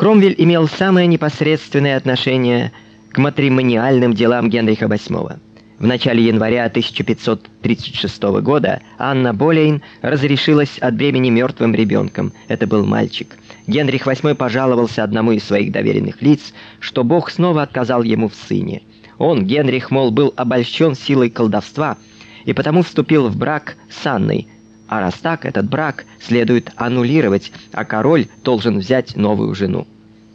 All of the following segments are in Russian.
Кромвель имел самое непосредственное отношение к матримониальным делам Генриха VIII. В начале января 1536 года Анна Болейн разрешилась от бремени мертвым ребенком. Это был мальчик. Генрих VIII пожаловался одному из своих доверенных лиц, что Бог снова отказал ему в сыне. Он, Генрих, мол, был обольщен силой колдовства и потому вступил в брак с Анной. А раз так, этот брак следует аннулировать, а король должен взять новую жену.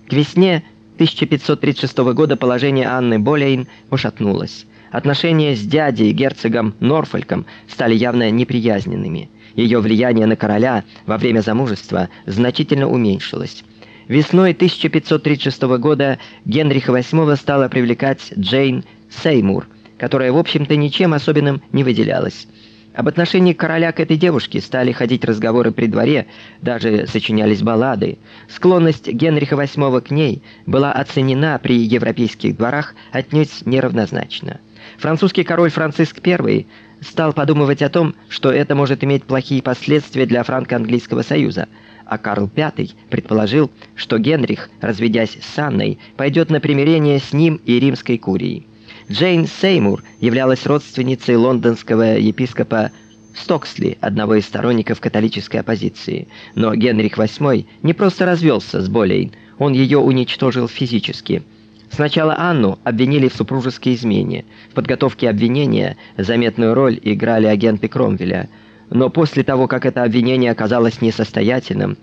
К весне 1536 года положение Анны Болейн ушатнулось. Отношения с дядей герцогом Норфолком стали явно неприязненными. Ее влияние на короля во время замужества значительно уменьшилось. Весной 1536 года Генриха VIII стала привлекать Джейн Сеймур, которая, в общем-то, ничем особенным не выделялась. Об отношении короля к этой девушке стали ходить разговоры при дворе, даже сочинялись баллады. Склонность Генриха VIII к ней была оценена при европейских дворах отнюдь неравнозначно. Французский король Франциск I стал подумывать о том, что это может иметь плохие последствия для франко-английского союза, а Карл V предположил, что Генрих, разведясь с Анной, пойдет на примирение с ним и римской курией. Джейн Сеймур являлась родственницей лондонского епископа Стоксли, одного из сторонников католической оппозиции. Но Генрих VIII не просто развелся с Болейн, он ее уничтожил физически – Сначала Анну обвинили в супружеской измене. В подготовке обвинения заметную роль играли агенты Кромвеля. Но после того, как это обвинение оказалось несостоятельным,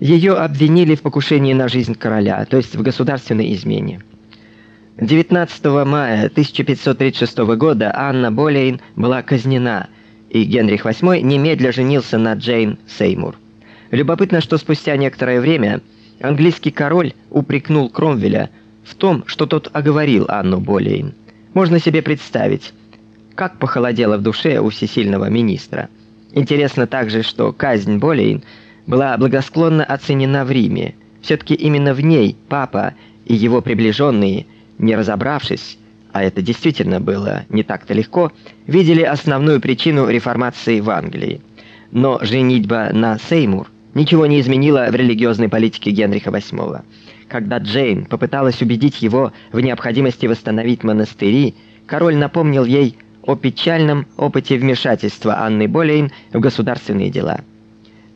ее обвинили в покушении на жизнь короля, то есть в государственной измене. 19 мая 1536 года Анна Болейн была казнена, и Генрих VIII немедля женился на Джейн Сеймур. Любопытно, что спустя некоторое время английский король упрекнул Кромвеля в том, что тот оговорил Анну Болейн. Можно себе представить, как похолодело в душе у всесильного министра. Интересно также, что казнь Болейн была благосклонно оценена в Риме. все таки именно в ней папа и его приближенные, не разобравшись, а это действительно было не так-то легко, видели основную причину реформации в Англии. Но женитьба на Сеймур ничего не изменила в религиозной политике Генриха VIII. Когда Джейн попыталась убедить его в необходимости восстановить монастыри, король напомнил ей о печальном опыте вмешательства Анны Болейн в государственные дела.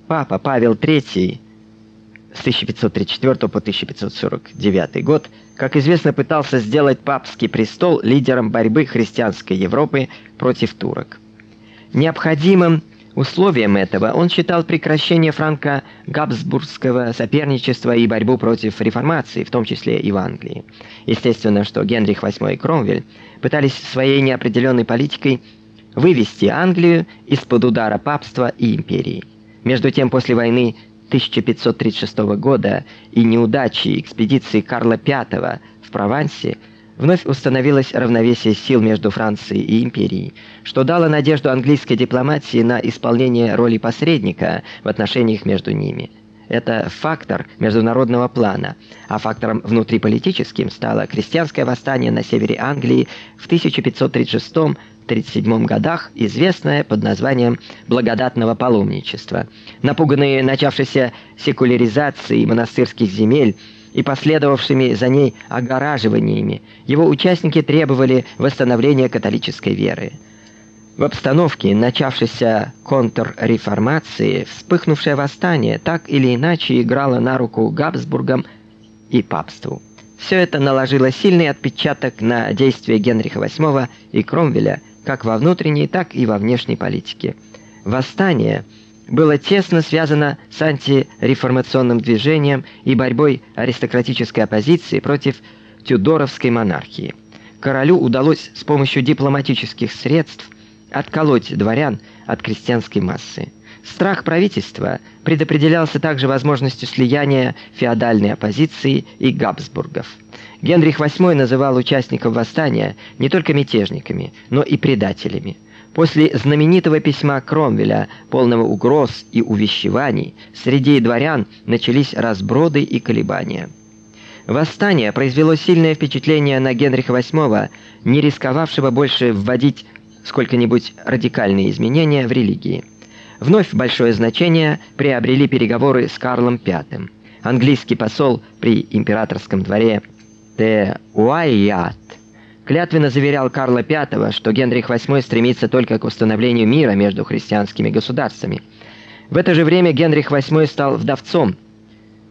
Папа Павел III с 1534 по 1549 год, как известно, пытался сделать папский престол лидером борьбы христианской Европы против турок. Необходимым Условием этого он считал прекращение франко-габсбургского соперничества и борьбу против реформации, в том числе и в Англии. Естественно, что Генрих VIII и Кромвель пытались своей неопределенной политикой вывести Англию из-под удара папства и империи. Между тем, после войны 1536 года и неудачи экспедиции Карла V в Провансе вновь установилось равновесие сил между Францией и империей, что дало надежду английской дипломатии на исполнение роли посредника в отношениях между ними. Это фактор международного плана, а фактором внутриполитическим стало крестьянское восстание на севере Англии в 1536-37 годах, известное под названием благодатного паломничества. Напуганные начавшейся секуляризацией монастырских земель, и последовавшими за ней огораживаниями, его участники требовали восстановления католической веры. В обстановке начавшейся контрреформации вспыхнувшее восстание так или иначе играло на руку Габсбургам и папству. Все это наложило сильный отпечаток на действия Генриха VIII и Кромвеля как во внутренней, так и во внешней политике. Восстание – было тесно связано с антиреформационным движением и борьбой аристократической оппозиции против тюдоровской монархии. Королю удалось с помощью дипломатических средств отколоть дворян от крестьянской массы. Страх правительства предопределялся также возможностью слияния феодальной оппозиции и Габсбургов. Генрих VIII называл участников восстания не только мятежниками, но и предателями. После знаменитого письма Кромвеля, полного угроз и увещеваний, среди дворян начались разброды и колебания. Восстание произвело сильное впечатление на Генриха VIII, не рисковавшего больше вводить сколько-нибудь радикальные изменения в религии. Вновь большое значение приобрели переговоры с Карлом V. английский посол при императорском дворе Де Уайят клятвенно заверял Карла V, что Генрих VIII стремится только к установлению мира между христианскими государствами. В это же время Генрих VIII стал вдовцом.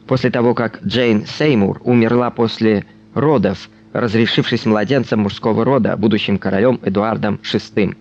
После того, как Джейн Сеймур умерла после родов, разрешившись младенцем мужского рода, будущим королем Эдуардом VI.